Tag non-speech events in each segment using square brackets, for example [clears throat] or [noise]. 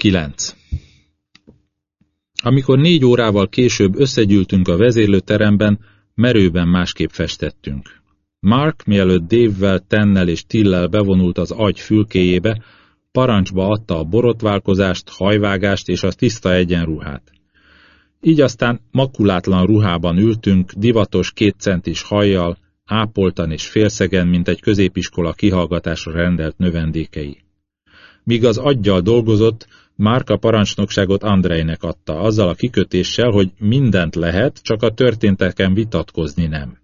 9. Amikor négy órával később összegyűltünk a vezérlőteremben, merőben másképp festettünk. Mark, mielőtt Dave-vel, Tennel és Tillel bevonult az agy fülkéjébe, parancsba adta a borotválkozást, hajvágást és a tiszta egyenruhát. Így aztán makulátlan ruhában ültünk, divatos kétcentis hajjal, ápoltan és félszegen, mint egy középiskola kihallgatásra rendelt növendékei. Míg az aggyal dolgozott, Márka parancsnokságot Andrejnek adta, azzal a kikötéssel, hogy mindent lehet, csak a történteken vitatkozni nem.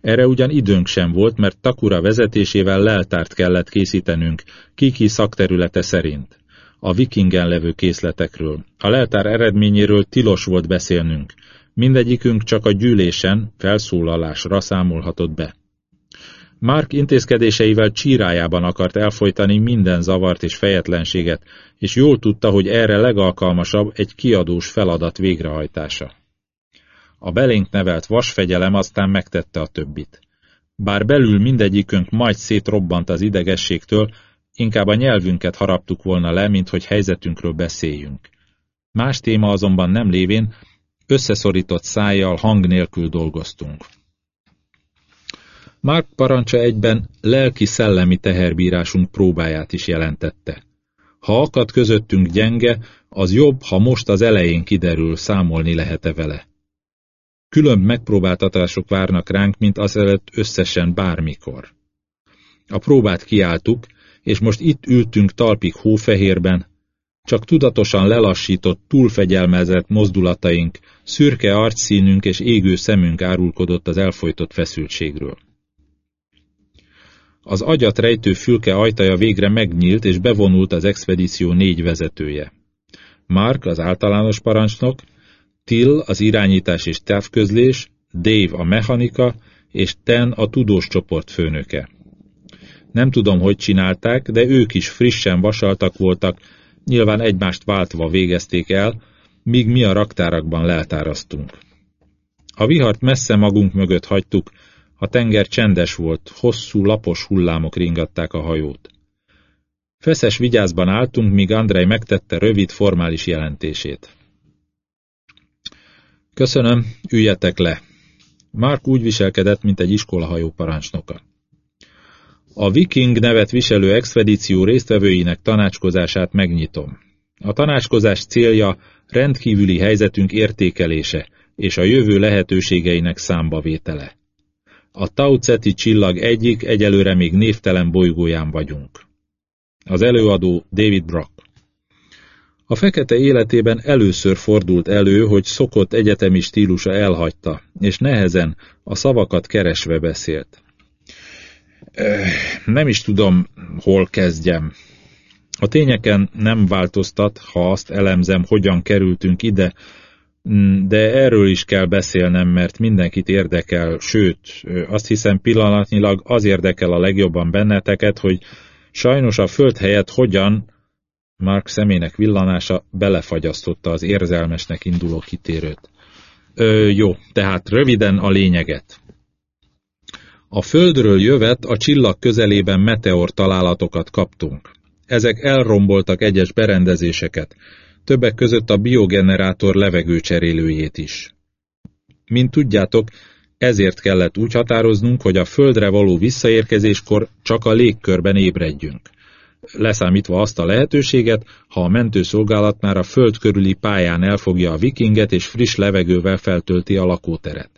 Erre ugyan időnk sem volt, mert Takura vezetésével leltárt kellett készítenünk, kiki szakterülete szerint. A vikingen levő készletekről. A leltár eredményéről tilos volt beszélnünk. Mindegyikünk csak a gyűlésen, felszólalásra számolhatott be. Mark intézkedéseivel csírájában akart elfolytani minden zavart és fejetlenséget, és jól tudta, hogy erre legalkalmasabb egy kiadós feladat végrehajtása. A belénk nevelt vasfegyelem aztán megtette a többit. Bár belül mindegyikünk majd szétrobbant az idegességtől, inkább a nyelvünket haraptuk volna le, mint hogy helyzetünkről beszéljünk. Más téma azonban nem lévén, összeszorított szájjal hang nélkül dolgoztunk. Mark parancsa egyben lelki-szellemi teherbírásunk próbáját is jelentette. Ha akad közöttünk gyenge, az jobb, ha most az elején kiderül, számolni lehet-e vele. Különb megpróbáltatások várnak ránk, mint azelőtt összesen bármikor. A próbát kiálltuk, és most itt ültünk talpig hófehérben, csak tudatosan lelassított, túlfegyelmezett mozdulataink, szürke arcszínünk és égő szemünk árulkodott az elfolytott feszültségről. Az agyat rejtő fülke ajtaja végre megnyílt, és bevonult az expedíció négy vezetője. Mark, az általános parancsnok, Till, az irányítás és távközlés, Dave, a mechanika, és Ten, a tudós csoport főnöke. Nem tudom, hogy csinálták, de ők is frissen vasaltak voltak, nyilván egymást váltva végezték el, míg mi a raktárakban leltáraztunk. A vihart messze magunk mögött hagytuk, a tenger csendes volt, hosszú, lapos hullámok ringatták a hajót. Feszes vigyázban álltunk, míg Andrej megtette rövid, formális jelentését. Köszönöm, üljetek le. Mark úgy viselkedett, mint egy iskolahajó parancsnoka. A Viking nevet viselő expedíció résztvevőinek tanácskozását megnyitom. A tanácskozás célja rendkívüli helyzetünk értékelése és a jövő lehetőségeinek számbavétele. A Tauceti csillag egyik, egyelőre még névtelen bolygóján vagyunk. Az előadó David Brock. A fekete életében először fordult elő, hogy szokott egyetemi stílusa elhagyta, és nehezen, a szavakat keresve beszélt. Nem is tudom, hol kezdjem. A tényeken nem változtat, ha azt elemzem, hogyan kerültünk ide, de erről is kell beszélnem, mert mindenkit érdekel, sőt, azt hiszem pillanatnyilag az érdekel a legjobban benneteket, hogy sajnos a föld helyett hogyan, Mark szemének villanása belefagyasztotta az érzelmesnek induló kitérőt. Ö, jó, tehát röviden a lényeget. A Földről jövet a csillag közelében meteor találatokat kaptunk. Ezek elromboltak egyes berendezéseket, többek között a biogenerátor levegőcserélőjét is. Mint tudjátok, ezért kellett úgy határoznunk, hogy a Földre való visszaérkezéskor csak a légkörben ébredjünk. Leszámítva azt a lehetőséget, ha a mentőszolgálat már a Föld körüli pályán elfogja a vikinget és friss levegővel feltölti a lakóteret.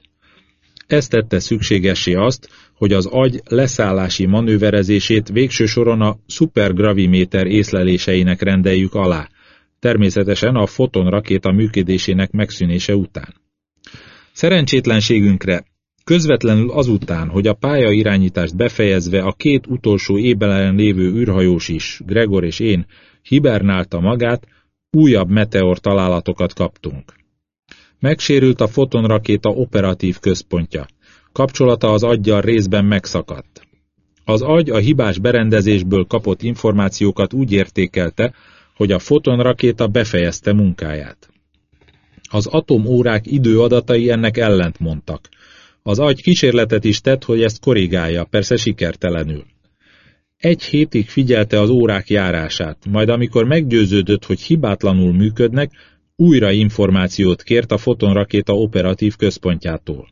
Ez tette szükségessé azt, hogy az agy leszállási manőverezését végső soron a szupergraviméter észleléseinek rendeljük alá, természetesen a fotonrakéta működésének megszűnése után. Szerencsétlenségünkre közvetlenül azután, hogy a pályairányítást befejezve a két utolsó ébelen lévő űrhajós is, Gregor és én, hibernálta magát, újabb meteor találatokat kaptunk. Megsérült a fotonrakéta operatív központja. Kapcsolata az aggyal részben megszakadt. Az agy a hibás berendezésből kapott információkat úgy értékelte, hogy a fotonrakéta befejezte munkáját. Az atomórák időadatai ennek ellent mondtak. Az agy kísérletet is tett, hogy ezt korrigálja, persze sikertelenül. Egy hétig figyelte az órák járását, majd amikor meggyőződött, hogy hibátlanul működnek, újra információt kért a fotonrakéta operatív központjától.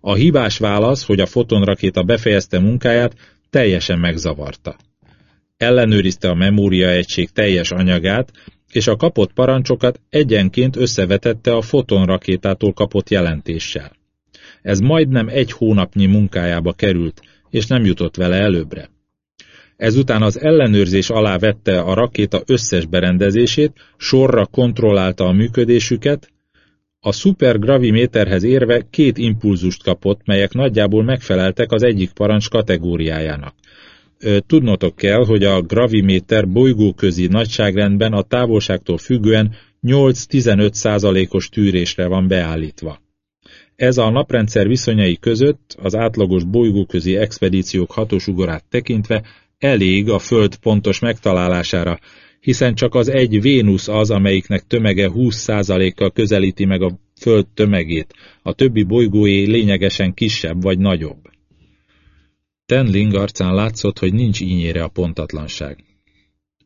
A hibás válasz, hogy a fotonrakéta befejezte munkáját, teljesen megzavarta. Ellenőrizte a memória egység teljes anyagát, és a kapott parancsokat egyenként összevetette a fotonrakétától kapott jelentéssel. Ez majdnem egy hónapnyi munkájába került, és nem jutott vele előbbre. Ezután az ellenőrzés alá vette a rakéta összes berendezését, sorra kontrollálta a működésüket, a szupergraviméterhez érve két impulzust kapott, melyek nagyjából megfeleltek az egyik parancs kategóriájának. Tudnotok kell, hogy a graviméter bolygóközi nagyságrendben a távolságtól függően 8-15 százalékos tűrésre van beállítva. Ez a naprendszer viszonyai között az átlagos bolygóközi expedíciók hatosugorát tekintve elég a Föld pontos megtalálására, hiszen csak az egy Vénusz az, amelyiknek tömege 20%-kal közelíti meg a Föld tömegét, a többi bolygóé lényegesen kisebb vagy nagyobb. Tenling arcán látszott, hogy nincs ínyére a pontatlanság.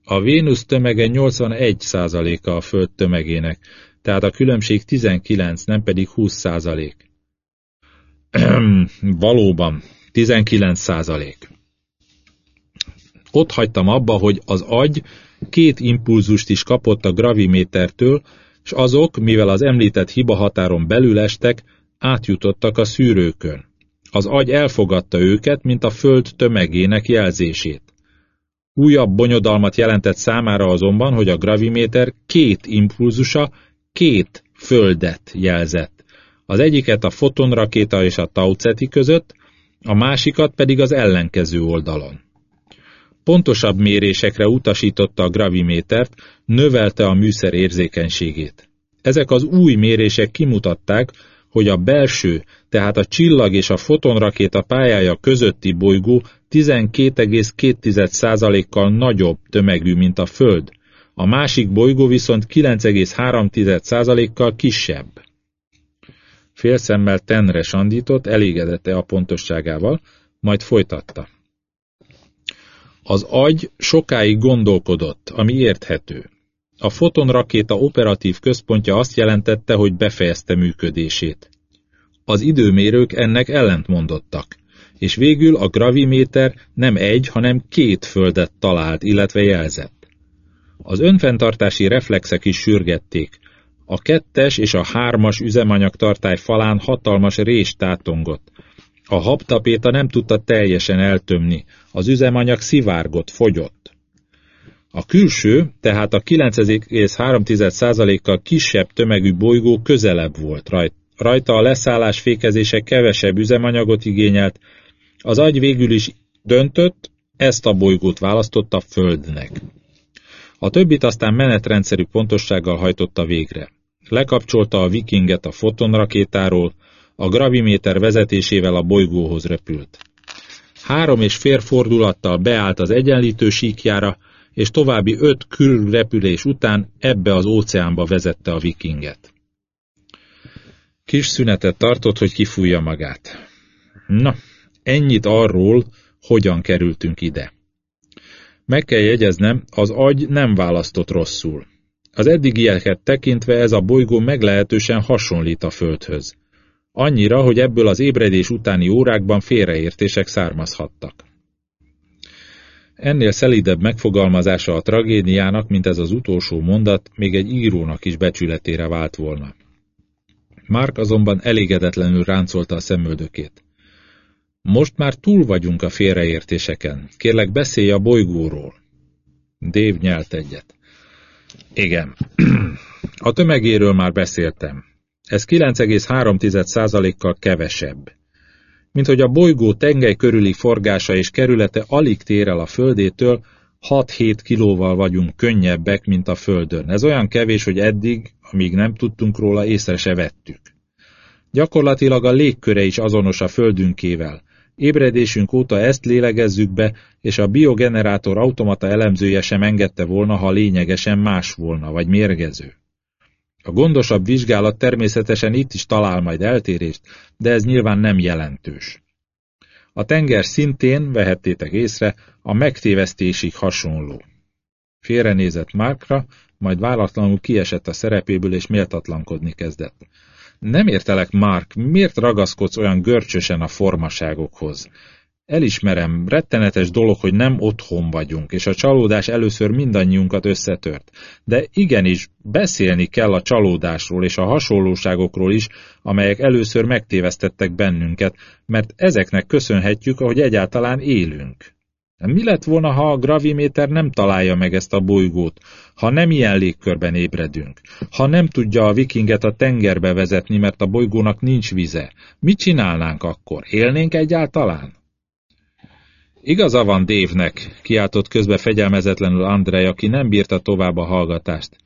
A Vénusz tömege 81%-a a Föld tömegének, tehát a különbség 19, nem pedig 20%. [clears throat] Valóban, 19%. Ott hagytam abba, hogy az agy két impulzust is kapott a gravimétertől, és azok, mivel az említett hiba határon belül estek, átjutottak a szűrőkön. Az agy elfogadta őket, mint a föld tömegének jelzését. Újabb bonyodalmat jelentett számára azonban, hogy a graviméter két impulzusa két földet jelzett. Az egyiket a fotonrakéta és a tauceti között, a másikat pedig az ellenkező oldalon. Pontosabb mérésekre utasította a gravimétert, növelte a műszer érzékenységét. Ezek az új mérések kimutatták, hogy a belső, tehát a csillag és a fotonrakéta pályája közötti bolygó 12,2%-kal nagyobb tömegű, mint a Föld, a másik bolygó viszont 9,3%-kal kisebb. Félszemmel tenre sandított, elégedette a pontosságával, majd folytatta. Az agy sokáig gondolkodott, ami érthető. A fotonrakéta operatív központja azt jelentette, hogy befejezte működését. Az időmérők ennek ellentmondottak, és végül a graviméter nem egy, hanem két földet talált, illetve jelzett. Az önfenntartási reflexek is sürgették. A kettes és a hármas üzemanyagtartály falán hatalmas rés tátongott, a habtapéta nem tudta teljesen eltömni, az üzemanyag szivárgott, fogyott. A külső, tehát a 9,3%-kal kisebb tömegű bolygó közelebb volt rajta. Rajta a leszállás fékezése kevesebb üzemanyagot igényelt, az agy végül is döntött, ezt a bolygót választotta Földnek. A többit aztán menetrendszerű pontossággal hajtotta végre. Lekapcsolta a vikinget a fotonrakétáról, a graviméter vezetésével a bolygóhoz repült. Három és fél fordulattal beállt az egyenlítő síkjára, és további öt körülrepülés után ebbe az óceánba vezette a vikinget. Kis szünetet tartott, hogy kifújja magát. Na, ennyit arról, hogyan kerültünk ide. Meg kell jegyeznem, az agy nem választott rosszul. Az eddigieket tekintve ez a bolygó meglehetősen hasonlít a Földhöz. Annyira, hogy ebből az ébredés utáni órákban félreértések származhattak. Ennél szelidebb megfogalmazása a tragédiának, mint ez az utolsó mondat, még egy írónak is becsületére vált volna. Mark azonban elégedetlenül ráncolta a szemöldökét. Most már túl vagyunk a félreértéseken. Kérlek, beszélj a bolygóról. Dave nyelt egyet. Igen. [clears throat] A tömegéről már beszéltem. Ez 9,3%-kal kevesebb. Mint hogy a bolygó tengely körüli forgása és kerülete alig tér el a Földétől, 6-7 kilóval vagyunk könnyebbek, mint a Földön. Ez olyan kevés, hogy eddig, amíg nem tudtunk róla, észre se vettük. Gyakorlatilag a légköre is azonos a Földünkével. Ébredésünk óta ezt lélegezzük be, és a biogenerátor automata elemzője sem engedte volna, ha lényegesen más volna, vagy mérgező. A gondosabb vizsgálat természetesen itt is talál majd eltérést, de ez nyilván nem jelentős. A tenger szintén, vehettétek észre, a megtévesztésig hasonló. Félrenézett Márkra, majd váratlanul kiesett a szerepéből és méltatlankodni kezdett. Nem értelek, Mark, miért ragaszkodsz olyan görcsösen a formaságokhoz? Elismerem, rettenetes dolog, hogy nem otthon vagyunk, és a csalódás először mindannyiunkat összetört. De igenis, beszélni kell a csalódásról és a hasonlóságokról is, amelyek először megtévesztettek bennünket, mert ezeknek köszönhetjük, hogy egyáltalán élünk. Mi lett volna, ha a graviméter nem találja meg ezt a bolygót, ha nem ilyen légkörben ébredünk, ha nem tudja a vikinget a tengerbe vezetni, mert a bolygónak nincs vize? Mit csinálnánk akkor? Élnénk egyáltalán? Igaza van Dévnek, kiáltott közbe fegyelmezetlenül Andrej, aki nem bírta tovább a hallgatást.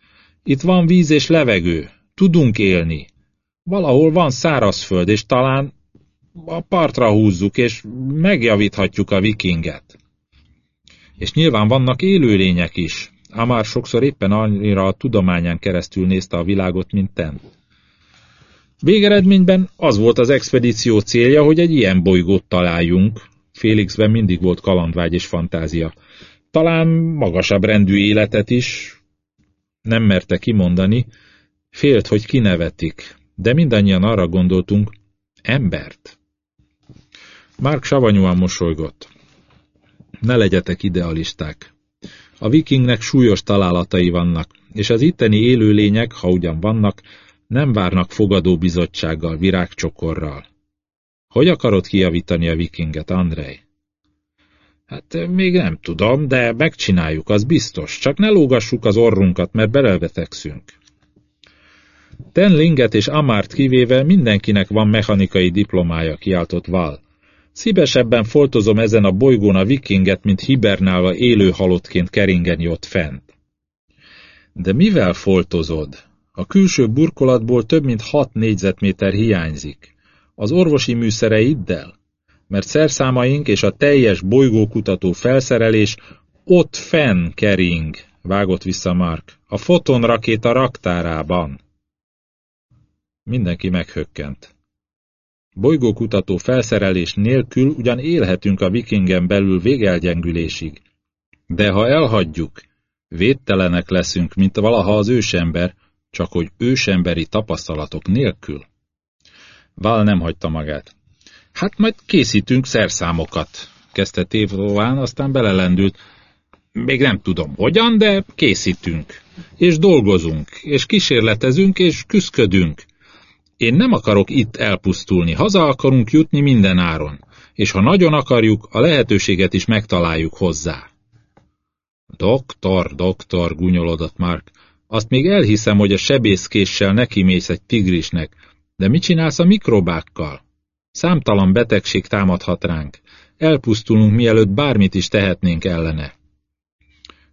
Itt van víz és levegő, tudunk élni. Valahol van szárazföld, és talán a partra húzzuk, és megjavíthatjuk a vikinget. És nyilván vannak élőlények is. Amár sokszor éppen annyira a tudományán keresztül nézte a világot, mint ten. Végeredményben az volt az expedíció célja, hogy egy ilyen bolygót találjunk, Félixben mindig volt kalandvágy és fantázia. Talán magasabb rendű életet is, nem merte kimondani, félt, hogy kinevetik, de mindannyian arra gondoltunk, embert. Mark savanyúan mosolygott. Ne legyetek idealisták. A vikingnek súlyos találatai vannak, és az itteni élőlények, ha ugyan vannak, nem várnak fogadóbizottsággal, virágcsokorral. Hogy akarod kijavítani a vikinget, Andrej? Hát még nem tudom, de megcsináljuk, az biztos. Csak ne lógassuk az orrunkat, mert belevetekszünk. Tenlinget és Amárt kivéve mindenkinek van mechanikai diplomája, kiáltott Val. Szívesebben foltozom ezen a bolygón a vikinget, mint hibernálva élő halottként keringeni ott fent. De mivel foltozod? A külső burkolatból több mint hat négyzetméter hiányzik az orvosi műszereiddel? Mert szerszámaink és a teljes bolygókutató felszerelés ott fenn kering, vágott vissza Mark, a fotonrakéta raktárában. Mindenki meghökkent. Bolygókutató felszerelés nélkül ugyan élhetünk a vikingen belül végelgyengülésig, de ha elhagyjuk, védtelenek leszünk, mint valaha az ősember, csak hogy ősemberi tapasztalatok nélkül. Val nem hagyta magát. Hát majd készítünk szerszámokat, kezdte tévrován, aztán belelendült. Még nem tudom hogyan, de készítünk. És dolgozunk, és kísérletezünk, és küszködünk. Én nem akarok itt elpusztulni, haza akarunk jutni minden áron, és ha nagyon akarjuk, a lehetőséget is megtaláljuk hozzá. Doktor, doktor, gunyolodott Mark, azt még elhiszem, hogy a sebészkéssel nekimész egy tigrisnek, de mit csinálsz a mikrobákkal? Számtalan betegség támadhat ránk. Elpusztulunk, mielőtt bármit is tehetnénk ellene.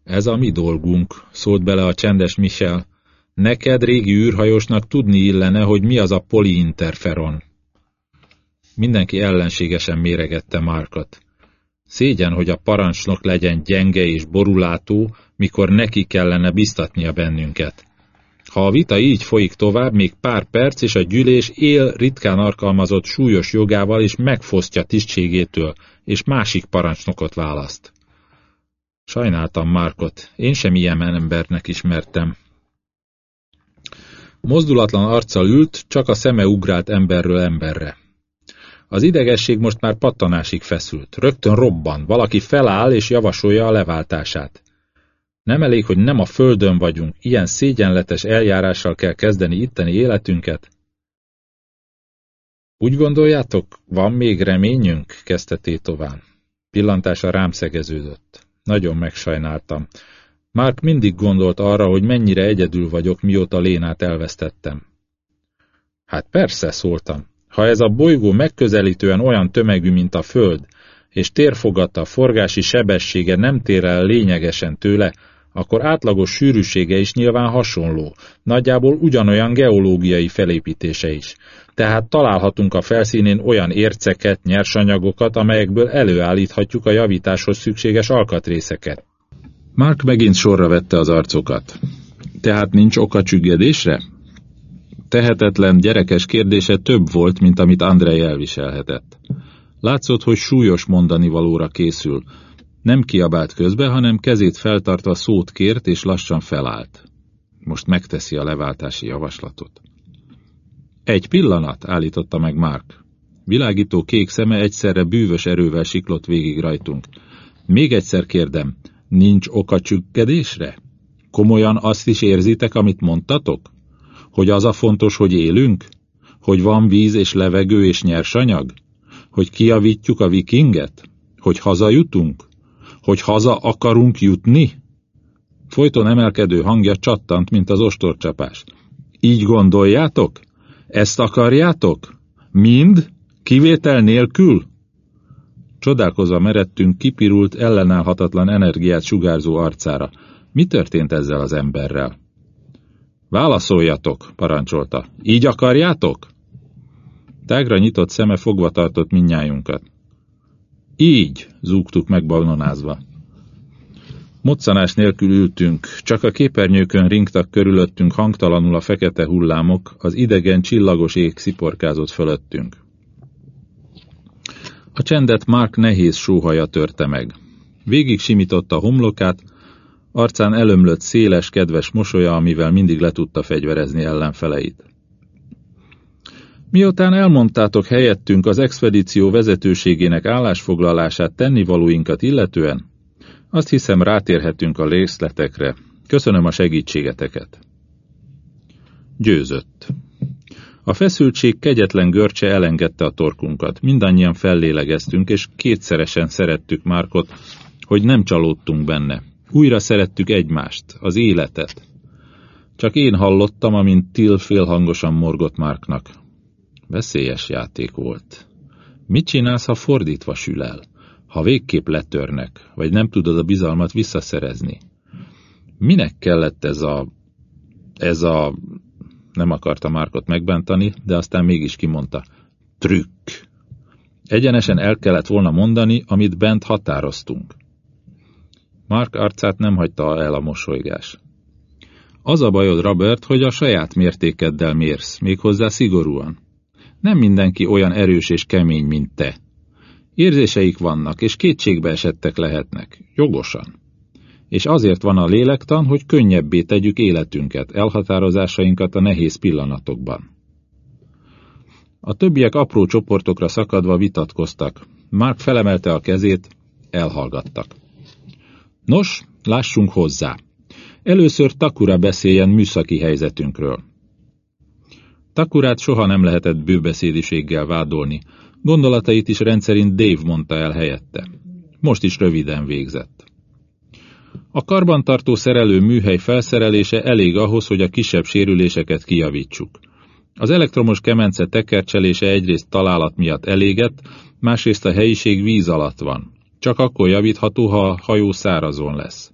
Ez a mi dolgunk, szólt bele a csendes Michel. Neked, régi űrhajósnak tudni illene, hogy mi az a poliinterferon. Mindenki ellenségesen méregette Márkat. Szégyen, hogy a parancsnok legyen gyenge és borulátó, mikor neki kellene biztatnia bennünket. Ha a vita így folyik tovább, még pár perc, és a gyűlés él ritkán alkalmazott súlyos jogával és megfosztja tisztségétől, és másik parancsnokot választ. Sajnáltam Márkot, én sem ilyen embernek ismertem. Mozdulatlan arccal ült, csak a szeme ugrált emberről emberre. Az idegesség most már pattanásig feszült. Rögtön robban, valaki feláll és javasolja a leváltását. Nem elég, hogy nem a földön vagyunk, ilyen szégyenletes eljárással kell kezdeni itteni életünket? Úgy gondoljátok, van még reményünk? kezdte Tétován. Pillantása rám szegeződött. Nagyon megsajnáltam. Márk mindig gondolt arra, hogy mennyire egyedül vagyok, mióta Lénát elvesztettem. Hát persze, szóltam. Ha ez a bolygó megközelítően olyan tömegű, mint a Föld, és térfogata, forgási sebessége nem tér el lényegesen tőle, akkor átlagos sűrűsége is nyilván hasonló, nagyjából ugyanolyan geológiai felépítése is. Tehát találhatunk a felszínén olyan érceket, nyersanyagokat, amelyekből előállíthatjuk a javításhoz szükséges alkatrészeket. Mark megint sorra vette az arcokat. Tehát nincs oka csüggedésre? Tehetetlen, gyerekes kérdése több volt, mint amit Andrei elviselhetett. Látszott, hogy súlyos mondani valóra készül. Nem kiabált közbe, hanem kezét feltartva szót kért, és lassan felállt. Most megteszi a leváltási javaslatot. Egy pillanat, állította meg Mark. Világító kék szeme egyszerre bűvös erővel siklott végig rajtunk. Még egyszer kérdem, nincs oka csükkedésre? Komolyan azt is érzitek, amit mondtatok? Hogy az a fontos, hogy élünk? Hogy van víz és levegő és nyersanyag? Hogy kiavítjuk a vikinget? Hogy hazajutunk? Hogy haza akarunk jutni? Folyton emelkedő hangja csattant, mint az ostorcsapás. Így gondoljátok? Ezt akarjátok? Mind? Kivétel nélkül? Csodálkozva meredtünk kipirult, ellenállhatatlan energiát sugárzó arcára. Mi történt ezzel az emberrel? Válaszoljatok, parancsolta. Így akarjátok? Tágra nyitott szeme fogva tartott minnyájunkat. Így, zúgtuk megbalonázva. Moccanás nélkül ültünk, csak a képernyőkön ringtak körülöttünk hangtalanul a fekete hullámok, az idegen csillagos ég sziporkázott fölöttünk. A csendet Mark nehéz sóhaja törte meg. Végig simította homlokát, arcán elömlött széles, kedves mosolya, amivel mindig le tudta fegyverezni ellenfeleit. Miután elmondtátok helyettünk az expedíció vezetőségének állásfoglalását tennivalóinkat illetően, azt hiszem rátérhetünk a részletekre. Köszönöm a segítségeteket. Győzött. A feszültség kegyetlen görcse elengedte a torkunkat. Mindannyian fellélegeztünk, és kétszeresen szerettük Márkot, hogy nem csalódtunk benne. Újra szerettük egymást, az életet. Csak én hallottam, amint Till félhangosan morgott Márknak. Veszélyes játék volt. Mit csinálsz, ha fordítva sül el? Ha végképp letörnek, vagy nem tudod a bizalmat visszaszerezni? Minek kellett ez a... ez a... nem akarta Márkot megbántani, de aztán mégis kimondta. Trükk. Egyenesen el kellett volna mondani, amit bent határoztunk. Mark arcát nem hagyta el a mosolygás. Az a bajod, Robert, hogy a saját mértékeddel mérsz, méghozzá szigorúan. Nem mindenki olyan erős és kemény, mint te. Érzéseik vannak, és kétségbe esettek lehetnek, jogosan. És azért van a lélektan, hogy könnyebbé tegyük életünket, elhatározásainkat a nehéz pillanatokban. A többiek apró csoportokra szakadva vitatkoztak. Mark felemelte a kezét, elhallgattak. Nos, lássunk hozzá. Először Takura beszéljen műszaki helyzetünkről. Takurát soha nem lehetett bőbeszédiséggel vádolni, gondolatait is rendszerint Dave mondta el helyette. Most is röviden végzett. A karbantartó szerelő műhely felszerelése elég ahhoz, hogy a kisebb sérüléseket kijavítsuk. Az elektromos kemence tekercselése egyrészt találat miatt elégett, másrészt a helyiség víz alatt van. Csak akkor javítható, ha a hajó szárazon lesz.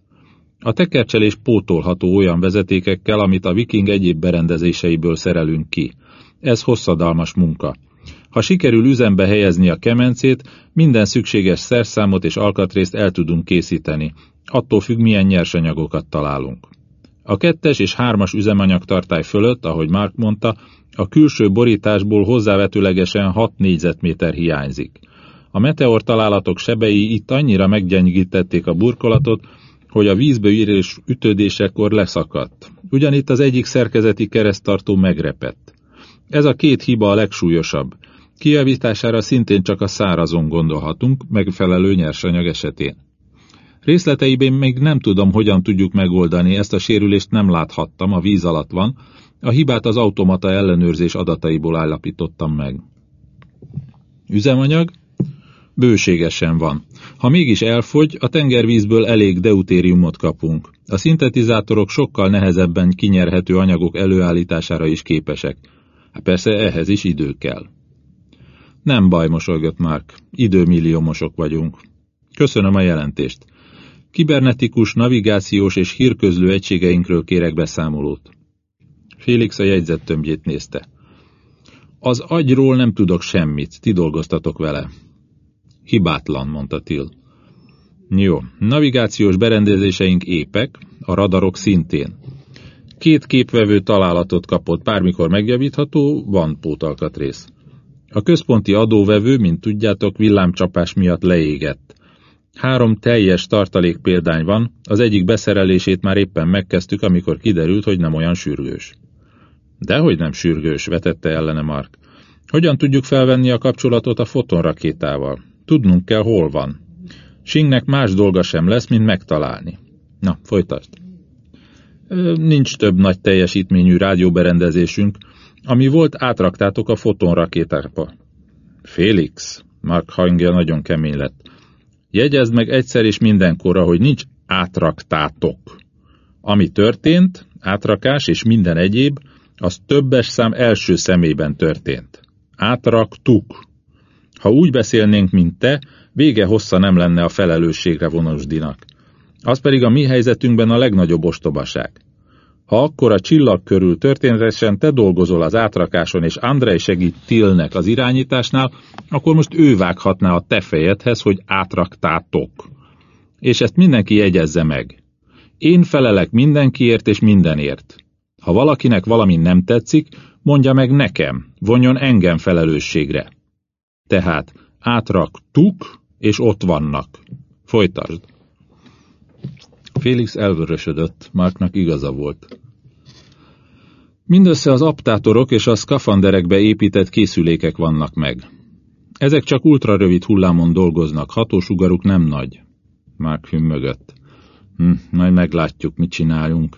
A tekercselés pótolható olyan vezetékekkel, amit a viking egyéb berendezéseiből szerelünk ki. Ez hosszadalmas munka. Ha sikerül üzembe helyezni a kemencét, minden szükséges szerszámot és alkatrészt el tudunk készíteni, attól függ, milyen nyersanyagokat találunk. A kettes és hármas üzemanyagtartály fölött, ahogy Mark mondta, a külső borításból hozzávetőlegesen 6 négyzetméter hiányzik. A meteor találatok sebei itt annyira meggyengítették a burkolatot, hogy a vízbe írés ütődésekor leszakadt. Ugyanitt az egyik szerkezeti keresztartó megrepett. Ez a két hiba a legsúlyosabb. Kijavítására szintén csak a szárazon gondolhatunk, megfelelő nyersanyag esetén. Részleteiben még nem tudom, hogyan tudjuk megoldani, ezt a sérülést nem láthattam, a víz alatt van, a hibát az automata ellenőrzés adataiból állapítottam meg. Üzemanyag? Bőségesen van. Ha mégis elfogy, a tengervízből elég deutériumot kapunk. A szintetizátorok sokkal nehezebben kinyerhető anyagok előállítására is képesek. Hát persze ehhez is idő kell. Nem baj, mosolygott Mark. Időmilliómosok vagyunk. Köszönöm a jelentést. Kibernetikus, navigációs és hírközlő egységeinkről kérek beszámolót. Félix a jegyzettömbjét nézte. Az agyról nem tudok semmit, ti dolgoztatok vele. Hibátlan, mondta Till. Jó, navigációs berendezéseink épek, a radarok szintén. Két képvevő találatot kapott, bármikor megjavítható, van pótalkatrész. A központi adóvevő, mint tudjátok, villámcsapás miatt leégett. Három teljes tartalék példány van, az egyik beszerelését már éppen megkezdtük, amikor kiderült, hogy nem olyan sürgős. Dehogy nem sürgős, vetette ellene Mark. Hogyan tudjuk felvenni a kapcsolatot a fotonrakétával? Tudnunk kell, hol van. Singnek más dolga sem lesz, mint megtalálni. Na, folytasd. Nincs több nagy teljesítményű rádióberendezésünk, ami volt, átraktátok a fotonrakétába. Félix, Mark hangja nagyon kemény lett. Jegyezd meg egyszer és mindenkorra, hogy nincs átraktátok. Ami történt, átrakás és minden egyéb, az többes szám első szemében történt. Átraktuk. Ha úgy beszélnénk, mint te, vége hossza nem lenne a felelősségre vonosdinak. Az pedig a mi helyzetünkben a legnagyobb ostobaság. Ha akkor a csillag körül történetesen te dolgozol az átrakáson, és Andrei segít Tilnek az irányításnál, akkor most ő vághatná a te fejedhez, hogy átraktátok. És ezt mindenki jegyezze meg. Én felelek mindenkiért és mindenért. Ha valakinek valami nem tetszik, mondja meg nekem, vonjon engem felelősségre. Tehát átraktuk, és ott vannak. Folytasd. Félix elvörösödött, Marknak igaza volt. Mindössze az aptátorok és a szkafanderekbe épített készülékek vannak meg. Ezek csak ultrarövid hullámon dolgoznak, hatósugaruk nem nagy. Mark hümmögött. Hm, majd meglátjuk, mit csináljunk.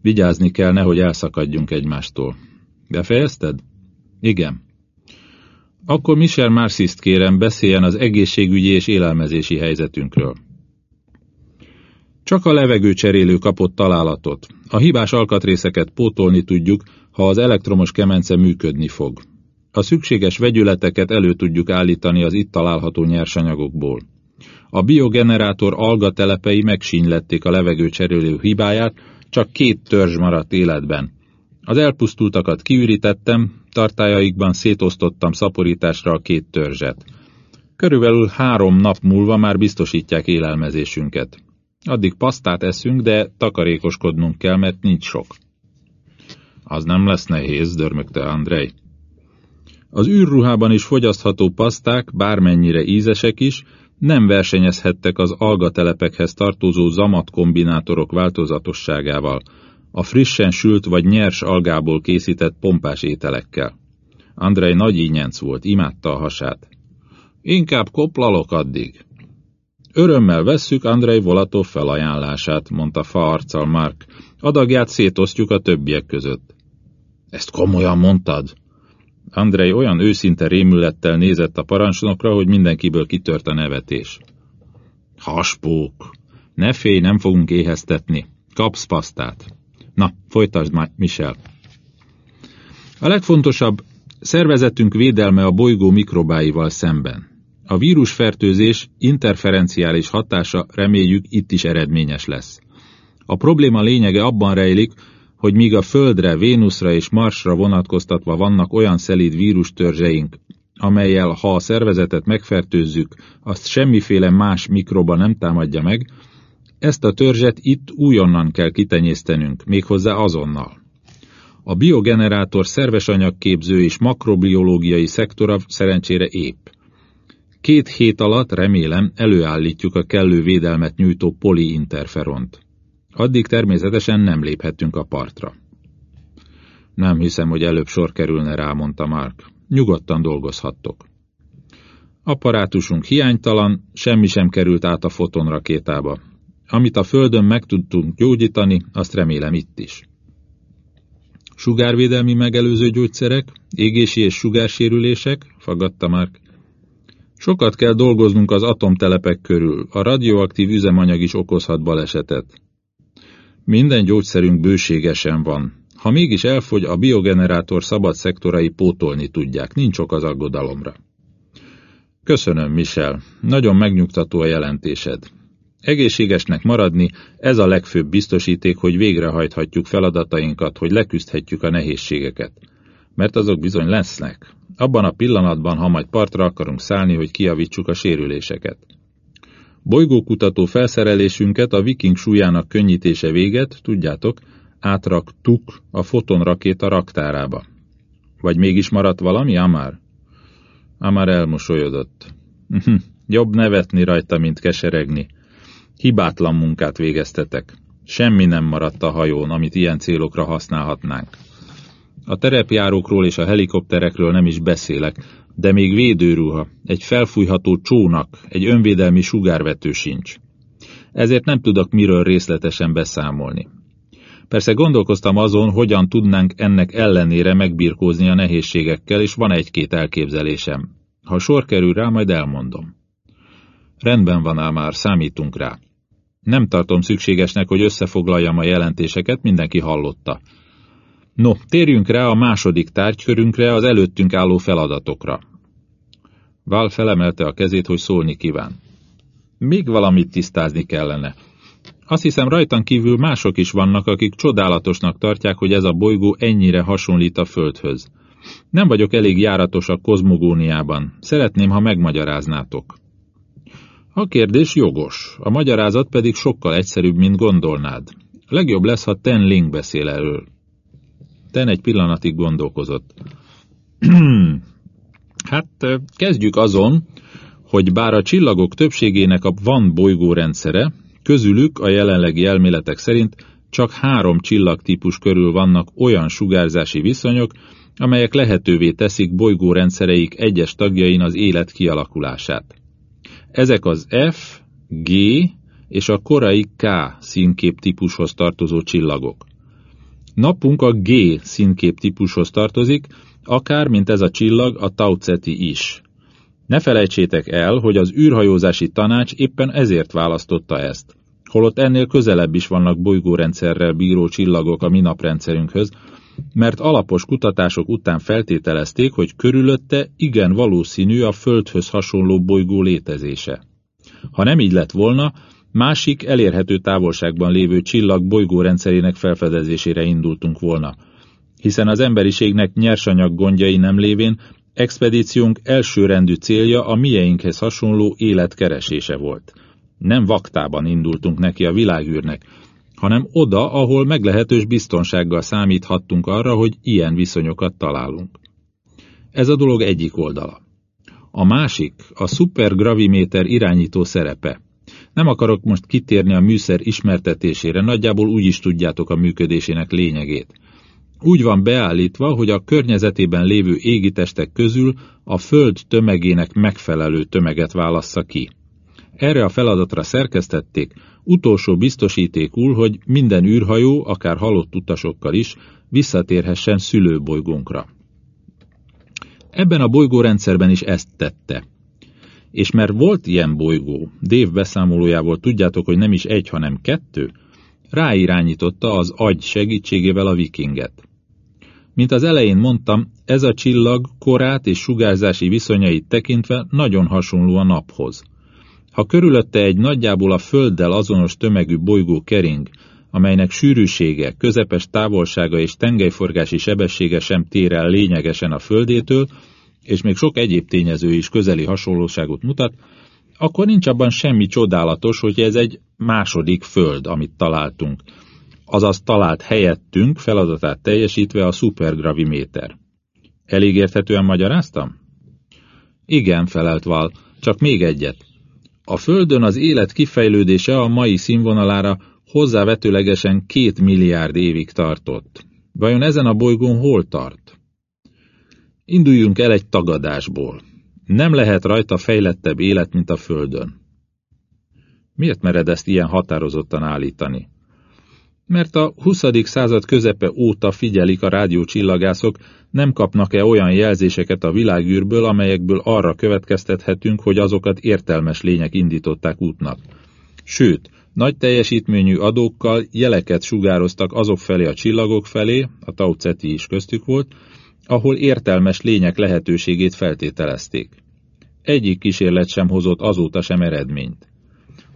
Vigyázni kell, nehogy elszakadjunk egymástól. Befejezted? Igen. Akkor Michel Marxist kérem, beszéljen az egészségügyi és élelmezési helyzetünkről. Csak a levegőcserélő kapott találatot. A hibás alkatrészeket pótolni tudjuk, ha az elektromos kemence működni fog. A szükséges vegyületeket elő tudjuk állítani az itt található nyersanyagokból. A biogenerátor algatelepei megsínylették a levegőcserélő hibáját, csak két törzs maradt életben. Az elpusztultakat kiürítettem, tartájaikban szétosztottam szaporításra a két törzset. Körülbelül három nap múlva már biztosítják élelmezésünket. Addig pasztát eszünk, de takarékoskodnunk kell, mert nincs sok. Az nem lesz nehéz, dörmögte Andrei. Az űrruhában is fogyasztható paszták, bármennyire ízesek is, nem versenyezhettek az algatelepekhez tartozó zamat kombinátorok változatosságával, a frissen sült vagy nyers algából készített pompás ételekkel. Andrei nagy ínyenc volt, imádta a hasát. Inkább koplalok addig. Örömmel vesszük Andrei Volatov felajánlását, mondta fa arccal Mark. Adagját szétosztjuk a többiek között. Ezt komolyan mondtad? Andrei olyan őszinte rémülettel nézett a parancsnokra, hogy mindenkiből kitört a nevetés. Haspók! Ne félj, nem fogunk éheztetni. Kapsz pasztát. Na, folytasd már, Michel. A legfontosabb, szervezetünk védelme a bolygó mikrobáival szemben. A vírusfertőzés interferenciális hatása reméljük itt is eredményes lesz. A probléma lényege abban rejlik, hogy míg a Földre, Vénuszra és Marsra vonatkoztatva vannak olyan szelíd vírustörzseink, amelyel ha a szervezetet megfertőzzük, azt semmiféle más mikroba nem támadja meg, ezt a törzset itt újonnan kell kitenyésztenünk, méghozzá azonnal. A biogenerátor szerves anyagképző és makrobiológiai szektora szerencsére épp. Két hét alatt remélem előállítjuk a kellő védelmet nyújtó poliinterferont. Addig természetesen nem léphetünk a partra. Nem hiszem, hogy előbb sor kerülne rá, mondta Mark. Nyugodtan dolgozhattok. Apparátusunk hiánytalan, semmi sem került át a fotonrakétába. Amit a Földön meg tudtunk gyógyítani, azt remélem itt is. Sugárvédelmi megelőző gyógyszerek, égési és sugársérülések, fagadta Mark. Sokat kell dolgoznunk az atomtelepek körül, a radioaktív üzemanyag is okozhat balesetet. Minden gyógyszerünk bőségesen van. Ha mégis elfogy, a biogenerátor szabad szektorai pótolni tudják, nincs ok az aggodalomra. Köszönöm, Michel. Nagyon megnyugtató a jelentésed. Egészségesnek maradni, ez a legfőbb biztosíték, hogy végrehajthatjuk feladatainkat, hogy leküzdhetjük a nehézségeket. Mert azok bizony lesznek. Abban a pillanatban, ha majd partra akarunk szállni, hogy kiavítsuk a sérüléseket. Bolygókutató felszerelésünket a viking súlyának könnyítése véget, tudjátok, átraktuk a fotonrakéta raktárába. Vagy mégis maradt valami, Amár? Amar elmosolyodott. [laughs] Jobb nevetni rajta, mint keseregni. Hibátlan munkát végeztetek. Semmi nem maradt a hajón, amit ilyen célokra használhatnánk. A terepjárókról és a helikopterekről nem is beszélek, de még védőruha, egy felfújható csónak, egy önvédelmi sugárvető sincs. Ezért nem tudok miről részletesen beszámolni. Persze gondolkoztam azon, hogyan tudnánk ennek ellenére megbirkózni a nehézségekkel, és van egy-két elképzelésem. Ha sor kerül rá, majd elmondom. Rendben van ám már, számítunk rá. Nem tartom szükségesnek, hogy összefoglaljam a jelentéseket, mindenki hallotta. No, térjünk rá a második tárgykörünkre, az előttünk álló feladatokra. Val felemelte a kezét, hogy szólni kíván. Még valamit tisztázni kellene. Azt hiszem rajtan kívül mások is vannak, akik csodálatosnak tartják, hogy ez a bolygó ennyire hasonlít a Földhöz. Nem vagyok elég járatos a kozmogóniában. Szeretném, ha megmagyaráznátok. A kérdés jogos, a magyarázat pedig sokkal egyszerűbb, mint gondolnád. Legjobb lesz, ha Ten Ling beszél erről. Ten egy pillanatig gondolkozott. [clears throat] hát kezdjük azon, hogy bár a csillagok többségének a van bolygórendszere, közülük a jelenlegi elméletek szerint csak három csillagtípus körül vannak olyan sugárzási viszonyok, amelyek lehetővé teszik bolygórendszereik egyes tagjain az élet kialakulását. Ezek az F, G és a korai K színkép típushoz tartozó csillagok. Napunk a G színkép típushoz tartozik, akár, mint ez a csillag, a Tau Ceti is. Ne felejtsétek el, hogy az űrhajózási tanács éppen ezért választotta ezt. Holott ennél közelebb is vannak bolygórendszerrel bíró csillagok a mi naprendszerünkhöz, mert alapos kutatások után feltételezték, hogy körülötte igen valószínű a Földhöz hasonló bolygó létezése. Ha nem így lett volna, másik elérhető távolságban lévő csillag bolygórendszerének felfedezésére indultunk volna, hiszen az emberiségnek nyersanyag gondjai nem lévén expedíciónk elsőrendű célja a mieinkhez hasonló élet keresése volt. Nem vaktában indultunk neki a világűrnek, hanem oda, ahol meglehetős biztonsággal számíthattunk arra, hogy ilyen viszonyokat találunk. Ez a dolog egyik oldala. A másik, a szupergraviméter irányító szerepe. Nem akarok most kitérni a műszer ismertetésére, nagyjából úgy is tudjátok a működésének lényegét. Úgy van beállítva, hogy a környezetében lévő égitestek közül a Föld tömegének megfelelő tömeget válassza ki. Erre a feladatra szerkesztették, utolsó biztosítékul, hogy minden űrhajó, akár halott utasokkal is, visszatérhessen szülőbolygónkra. Ebben a bolygórendszerben is ezt tette. És mert volt ilyen bolygó, Dév beszámolójából tudjátok, hogy nem is egy, hanem kettő, ráirányította az agy segítségével a vikinget. Mint az elején mondtam, ez a csillag korát és sugárzási viszonyait tekintve nagyon hasonló a naphoz. Ha körülötte egy nagyjából a Földdel azonos tömegű bolygó kering, amelynek sűrűsége, közepes távolsága és tengelyforgási sebessége sem tér el lényegesen a Földétől, és még sok egyéb tényező is közeli hasonlóságot mutat, akkor nincs abban semmi csodálatos, hogy ez egy második Föld, amit találtunk. Azaz talált helyettünk feladatát teljesítve a szupergraviméter. Elég érthetően magyaráztam? Igen, felelt Val, csak még egyet. A Földön az élet kifejlődése a mai színvonalára hozzávetőlegesen két milliárd évig tartott. Vajon ezen a bolygón hol tart? Induljunk el egy tagadásból. Nem lehet rajta fejlettebb élet, mint a Földön. Miért mered ezt ilyen határozottan állítani? Mert a 20. század közepe óta figyelik a rádiócsillagászok, nem kapnak-e olyan jelzéseket a világűrből, amelyekből arra következtethetünk, hogy azokat értelmes lények indították útnak. Sőt, nagy teljesítményű adókkal jeleket sugároztak azok felé a csillagok felé, a Tau Ceti is köztük volt, ahol értelmes lények lehetőségét feltételezték. Egyik kísérlet sem hozott azóta sem eredményt.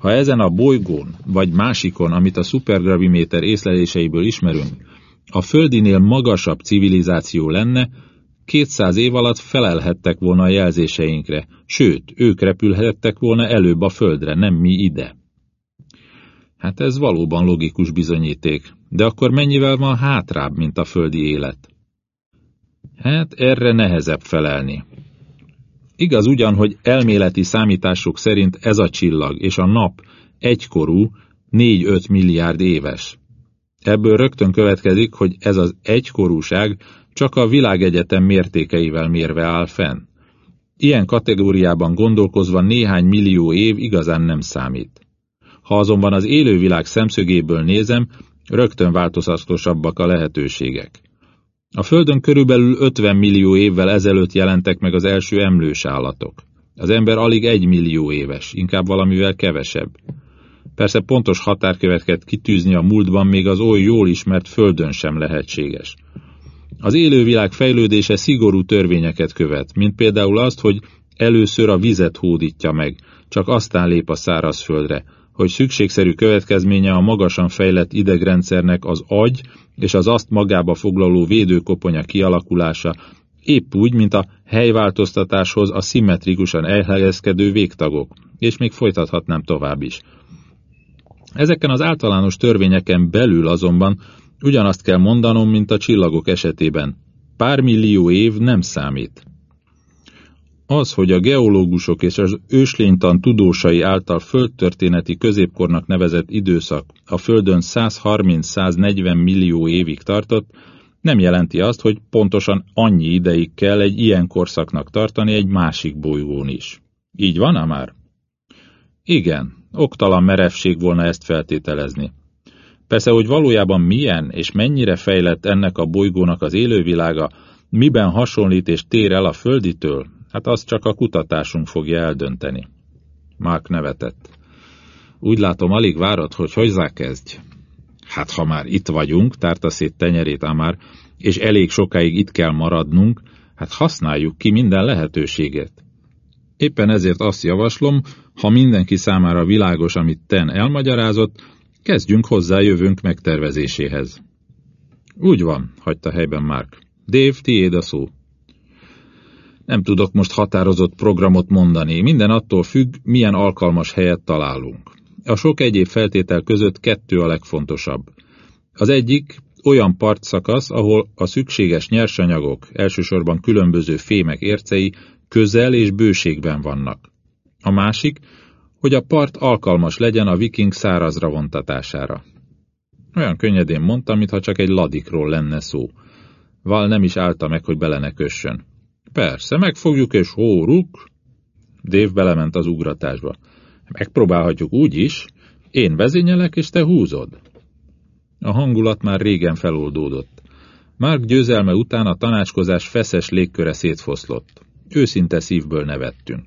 Ha ezen a bolygón, vagy másikon, amit a szupergraviméter észleléseiből ismerünk, a földinél magasabb civilizáció lenne, 200 év alatt felelhettek volna a jelzéseinkre, sőt, ők repülhettek volna előbb a földre, nem mi ide. Hát ez valóban logikus bizonyíték, de akkor mennyivel van hátrább, mint a földi élet? Hát erre nehezebb felelni. Igaz ugyan, hogy elméleti számítások szerint ez a csillag és a nap egykorú 4-5 milliárd éves. Ebből rögtön következik, hogy ez az egykorúság csak a világegyetem mértékeivel mérve áll fenn. Ilyen kategóriában gondolkozva néhány millió év igazán nem számít. Ha azonban az élővilág szemszögéből nézem, rögtön változatosabbak a lehetőségek. A Földön körülbelül 50 millió évvel ezelőtt jelentek meg az első emlős állatok. Az ember alig egy millió éves, inkább valamivel kevesebb. Persze pontos határköveket kitűzni a múltban még az oly jól ismert Földön sem lehetséges. Az élővilág fejlődése szigorú törvényeket követ, mint például azt, hogy először a vizet hódítja meg, csak aztán lép a szárazföldre, hogy szükségszerű következménye a magasan fejlett idegrendszernek az agy és az azt magába foglaló védőkoponya kialakulása, épp úgy, mint a helyváltoztatáshoz a szimmetrikusan elhelyezkedő végtagok, és még folytathatnám tovább is. Ezeken az általános törvényeken belül azonban ugyanazt kell mondanom, mint a csillagok esetében. Pár millió év nem számít. Az, hogy a geológusok és az őslénytan tudósai által földtörténeti középkornak nevezett időszak a Földön 130-140 millió évig tartott, nem jelenti azt, hogy pontosan annyi ideig kell egy ilyen korszaknak tartani egy másik bolygón is. Így van-e már? Igen, oktalan merevség volna ezt feltételezni. Persze, hogy valójában milyen és mennyire fejlett ennek a bolygónak az élővilága, miben hasonlít és tér el a földitől, hát azt csak a kutatásunk fogja eldönteni. Mark nevetett. Úgy látom, alig várod, hogy hozzá kezdj. Hát ha már itt vagyunk, tárta szét tenyerét Amár, és elég sokáig itt kell maradnunk, hát használjuk ki minden lehetőséget. Éppen ezért azt javaslom, ha mindenki számára világos, amit Ten elmagyarázott, kezdjünk hozzá jövőnk megtervezéséhez. Úgy van, hagyta helyben Mark. Dave, tiéd a szó. Nem tudok most határozott programot mondani, minden attól függ, milyen alkalmas helyet találunk. A sok egyéb feltétel között kettő a legfontosabb. Az egyik olyan partszakasz, ahol a szükséges nyersanyagok, elsősorban különböző fémek ércei közel és bőségben vannak. A másik, hogy a part alkalmas legyen a viking szárazra vontatására. Olyan könnyedén mondtam, mintha csak egy ladikról lenne szó. Val nem is állta meg, hogy bele ne kössön. Persze, megfogjuk és hóruk. Dév belement az ugratásba. Megpróbálhatjuk úgy is. Én vezényelek, és te húzod. A hangulat már régen feloldódott. Mark győzelme után a tanácskozás feszes légköre szétfoszlott. Őszinte szívből nevettünk.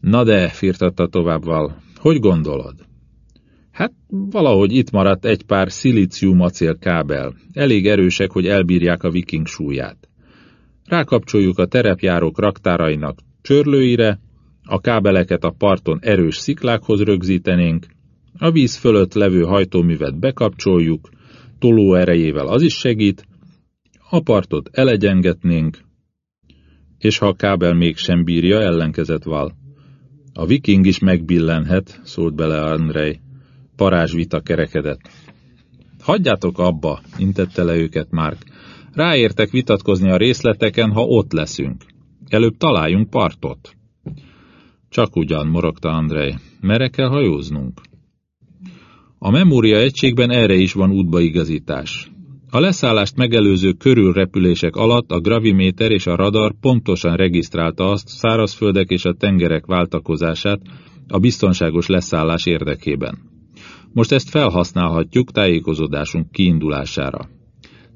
Na de, firtatta tovább Val, hogy gondolod? Hát valahogy itt maradt egy pár szilícium acél elég erősek, hogy elbírják a viking súlyát. Rákapcsoljuk a terepjárók raktárainak csörlőire, a kábeleket a parton erős sziklákhoz rögzítenénk, a víz fölött levő hajtóművet bekapcsoljuk, toló erejével az is segít, a partot elegyengetnénk, és ha a kábel mégsem bírja, ellenkezett Val. A viking is megbillenhet, szólt bele Andrei. Parázsvita kerekedett. Hagyjátok abba, intette le őket Mark. Ráértek vitatkozni a részleteken, ha ott leszünk. Előbb találjunk partot. Csak ugyan, morogta Andrei. Mere kell hajóznunk? A memória egységben erre is van útbaigazítás. A leszállást megelőző körülrepülések alatt a graviméter és a radar pontosan regisztrálta azt szárazföldek és a tengerek váltakozását a biztonságos leszállás érdekében. Most ezt felhasználhatjuk tájékozódásunk kiindulására.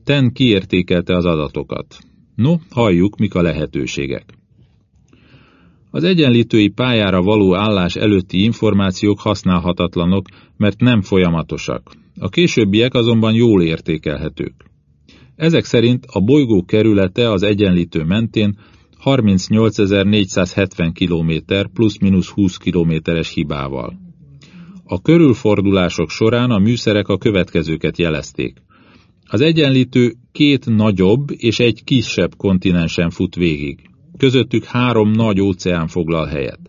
Ten kiértékelte az adatokat. No, halljuk, mik a lehetőségek. Az egyenlítői pályára való állás előtti információk használhatatlanok, mert nem folyamatosak. A későbbiek azonban jól értékelhetők. Ezek szerint a bolygó kerülete az egyenlítő mentén 38.470 km plusz-minusz 20 kilométeres hibával. A körülfordulások során a műszerek a következőket jelezték. Az egyenlítő két nagyobb és egy kisebb kontinensen fut végig. Közöttük három nagy óceán foglal helyet.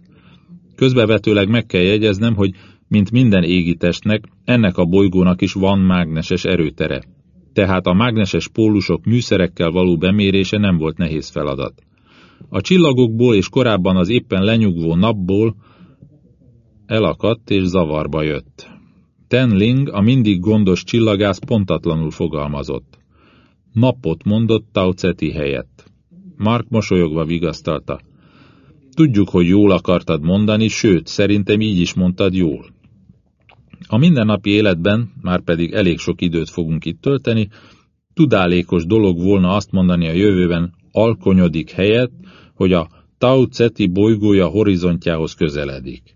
Közbevetőleg meg kell jegyeznem, hogy mint minden égitestnek, ennek a bolygónak is van mágneses erőtere. Tehát a mágneses pólusok műszerekkel való bemérése nem volt nehéz feladat. A csillagokból és korábban az éppen lenyugvó napból elakadt és zavarba jött. Tenling, a mindig gondos csillagász pontatlanul fogalmazott. Napot mondott Tauceti helyett. Mark mosolyogva vigasztalta. Tudjuk, hogy jól akartad mondani, sőt, szerintem így is mondtad jól. A mindennapi életben, már pedig elég sok időt fogunk itt tölteni, tudálékos dolog volna azt mondani a jövőben alkonyodik helyett, hogy a Tau Ceti bolygója horizontjához közeledik.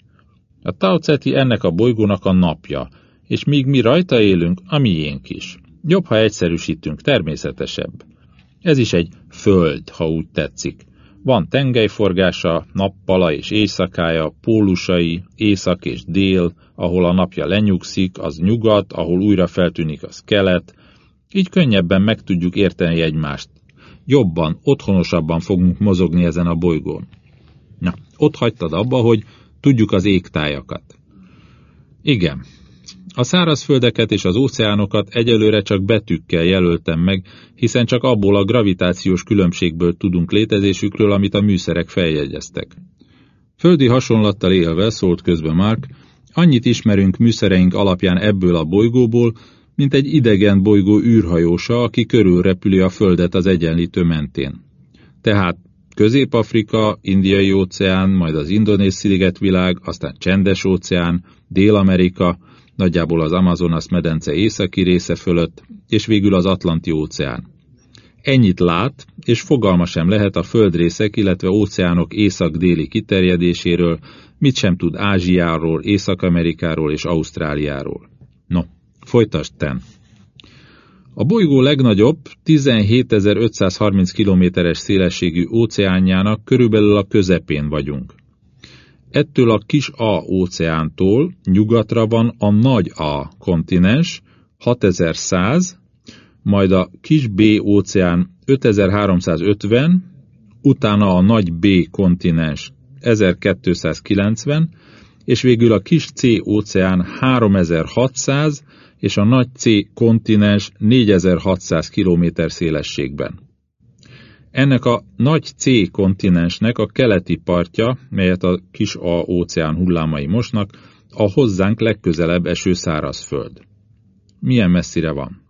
A Tau Ceti ennek a bolygónak a napja, és míg mi rajta élünk, a miénk is. Jobb, ha egyszerűsítünk, természetesebb. Ez is egy föld, ha úgy tetszik. Van tengelyforgása, nappala és éjszakája, pólusai, észak és dél, ahol a napja lenyugszik, az nyugat, ahol újra feltűnik, az kelet. Így könnyebben meg tudjuk érteni egymást. Jobban, otthonosabban fogunk mozogni ezen a bolygón. Na, ott hagytad abba, hogy tudjuk az égtájakat. Igen, a szárazföldeket és az óceánokat egyelőre csak betűkkel jelöltem meg, hiszen csak abból a gravitációs különbségből tudunk létezésükről, amit a műszerek feljegyeztek. Földi hasonlattal élve, szólt közben Mark, annyit ismerünk műszereink alapján ebből a bolygóból, mint egy idegen bolygó űrhajósa, aki körülrepüli a Földet az egyenlítő mentén. Tehát Közép-Afrika, Indiai óceán, majd az Indonész szigetvilág, aztán Csendes óceán, Dél-Amerika, nagyjából az Amazonas medence északi része fölött, és végül az Atlanti óceán. Ennyit lát, és fogalma sem lehet a földrészek, illetve óceánok észak-déli kiterjedéséről, mit sem tud Ázsiáról, Észak-Amerikáról és Ausztráliáról. No, folytasd ten. A bolygó legnagyobb, 17.530 kilométeres szélességű óceánjának körülbelül a közepén vagyunk. Ettől a kis A óceántól nyugatra van a nagy A kontinens, 6100, majd a kis B óceán 5350, utána a nagy B kontinens 1290, és végül a kis C óceán 3600, és a nagy C kontinens 4600 km szélességben. Ennek a nagy C kontinensnek a keleti partja, melyet a kis A óceán hullámai mosnak, a hozzánk legközelebb eső szárazföld. Milyen messzire van?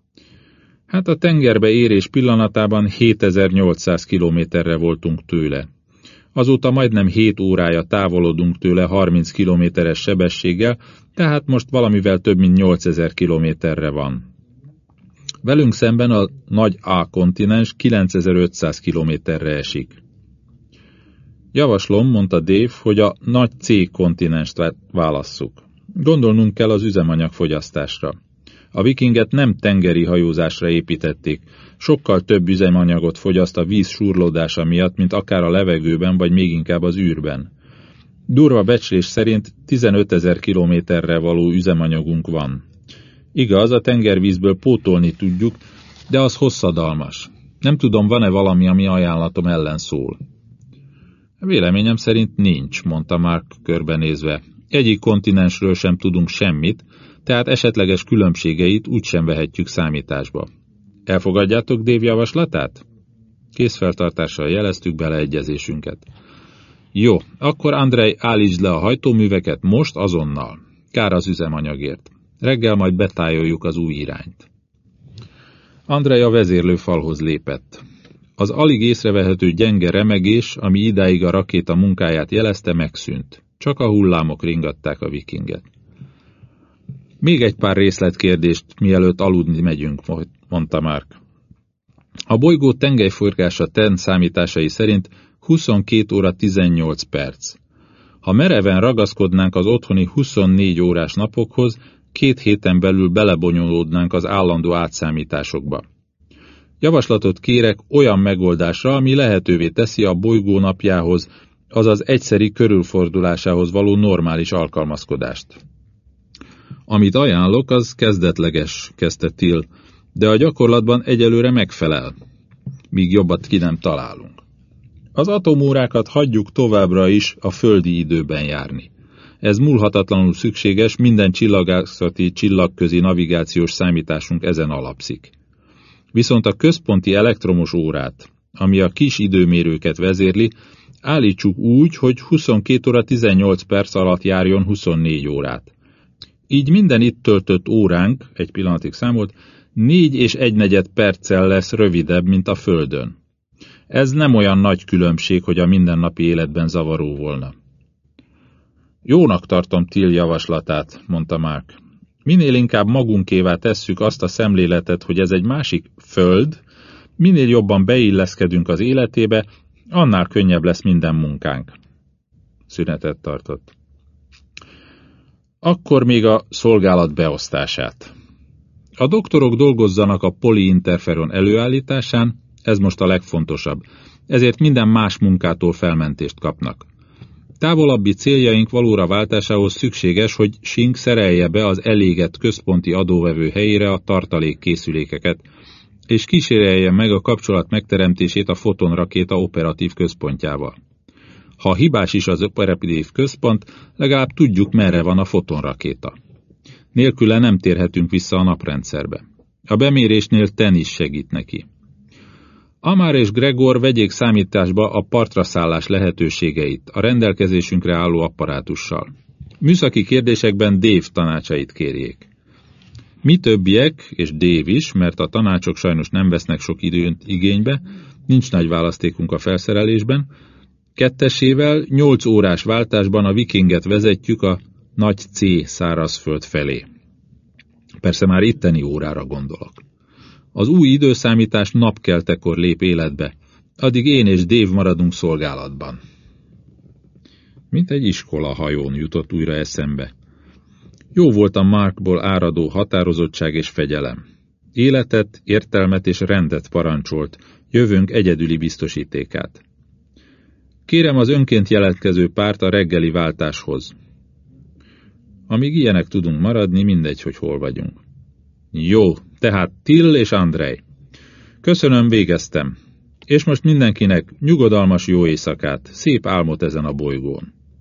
Hát a tengerbe érés pillanatában 7800 kilométerre voltunk tőle. Azóta majdnem 7 órája távolodunk tőle 30 kilométeres sebességgel, tehát most valamivel több mint 8000 kilométerre van. Velünk szemben a nagy A kontinens 9500 kilométerre esik. Javaslom, mondta Dave, hogy a nagy C kontinenst válasszuk. Gondolnunk kell az üzemanyagfogyasztásra. A vikinget nem tengeri hajózásra építették, sokkal több üzemanyagot fogyaszt a víz surlódása miatt, mint akár a levegőben, vagy még inkább az űrben. Durva becslés szerint 15 ezer kilométerre való üzemanyagunk van. Igaz, a tengervízből pótolni tudjuk, de az hosszadalmas. Nem tudom, van-e valami, ami ajánlatom ellen szól. Véleményem szerint nincs, mondta Mark körbenézve. Egyik kontinensről sem tudunk semmit, tehát esetleges különbségeit úgysem vehetjük számításba. Elfogadjátok Dév javaslatát? Készfeltartással jeleztük beleegyezésünket. Jó, akkor Andrei állítsd le a hajtóműveket most azonnal. Kár az üzemanyagért. Reggel majd betájoljuk az új irányt. Andrei a vezérlőfalhoz lépett. Az alig észrevehető gyenge remegés, ami idáig a rakéta munkáját jelezte, megszűnt. Csak a hullámok ringatták a vikinget. Még egy pár részletkérdést, mielőtt aludni megyünk, mondta Mark. A bolygó tengelyforgása ten számításai szerint 22 óra 18 perc. Ha mereven ragaszkodnánk az otthoni 24 órás napokhoz, két héten belül belebonyolódnánk az állandó átszámításokba. Javaslatot kérek olyan megoldásra, ami lehetővé teszi a bolygó napjához, azaz egyszeri körülfordulásához való normális alkalmazkodást. Amit ajánlok, az kezdetleges, kezdte Till, de a gyakorlatban egyelőre megfelel, míg jobbat ki nem találunk. Az atomórákat hagyjuk továbbra is a földi időben járni. Ez múlhatatlanul szükséges, minden csillagászati csillagközi navigációs számításunk ezen alapszik. Viszont a központi elektromos órát, ami a kis időmérőket vezérli, állítsuk úgy, hogy 22 óra 18 perc alatt járjon 24 órát. Így minden itt töltött óránk, egy pillanatig számolt, négy és egynegyed perccel lesz rövidebb, mint a Földön. Ez nem olyan nagy különbség, hogy a mindennapi életben zavaró volna. Jónak tartom Till javaslatát, mondta Mark. Minél inkább magunkévá tesszük azt a szemléletet, hogy ez egy másik föld, minél jobban beilleszkedünk az életébe, annál könnyebb lesz minden munkánk. Szünetet tartott. Akkor még a szolgálat beosztását. A doktorok dolgozzanak a poliinterferon előállításán, ez most a legfontosabb, ezért minden más munkától felmentést kapnak. Távolabbi céljaink valóra váltásához szükséges, hogy Sink szerelje be az elégett központi adóvevő helyére a tartalékkészülékeket, és kísérelje meg a kapcsolat megteremtését a fotonrakéta operatív központjával. Ha hibás is az operatív központ, legalább tudjuk, merre van a fotonrakéta. Nélküle nem térhetünk vissza a naprendszerbe. A bemérésnél Ten is segít neki. Amár és Gregor vegyék számításba a partraszállás lehetőségeit a rendelkezésünkre álló apparátussal. Műszaki kérdésekben Dave tanácsait kérjék. Mi többiek, és Dave is, mert a tanácsok sajnos nem vesznek sok időt igénybe, nincs nagy választékunk a felszerelésben, kettesével nyolc órás váltásban a vikinget vezetjük a nagy C szárazföld felé. Persze már itteni órára gondolok. Az új időszámítás napkeltekor lép életbe, addig én és Dave maradunk szolgálatban. Mint egy iskola hajón jutott újra eszembe. Jó volt a Markból áradó határozottság és fegyelem. Életet, értelmet és rendet parancsolt, jövőnk egyedüli biztosítékát. Kérem az önként jelentkező párt a reggeli váltáshoz. Amíg ilyenek tudunk maradni, mindegy, hogy hol vagyunk. Jó, tehát Till és Andrej. Köszönöm, végeztem. És most mindenkinek nyugodalmas jó éjszakát, szép álmot ezen a bolygón.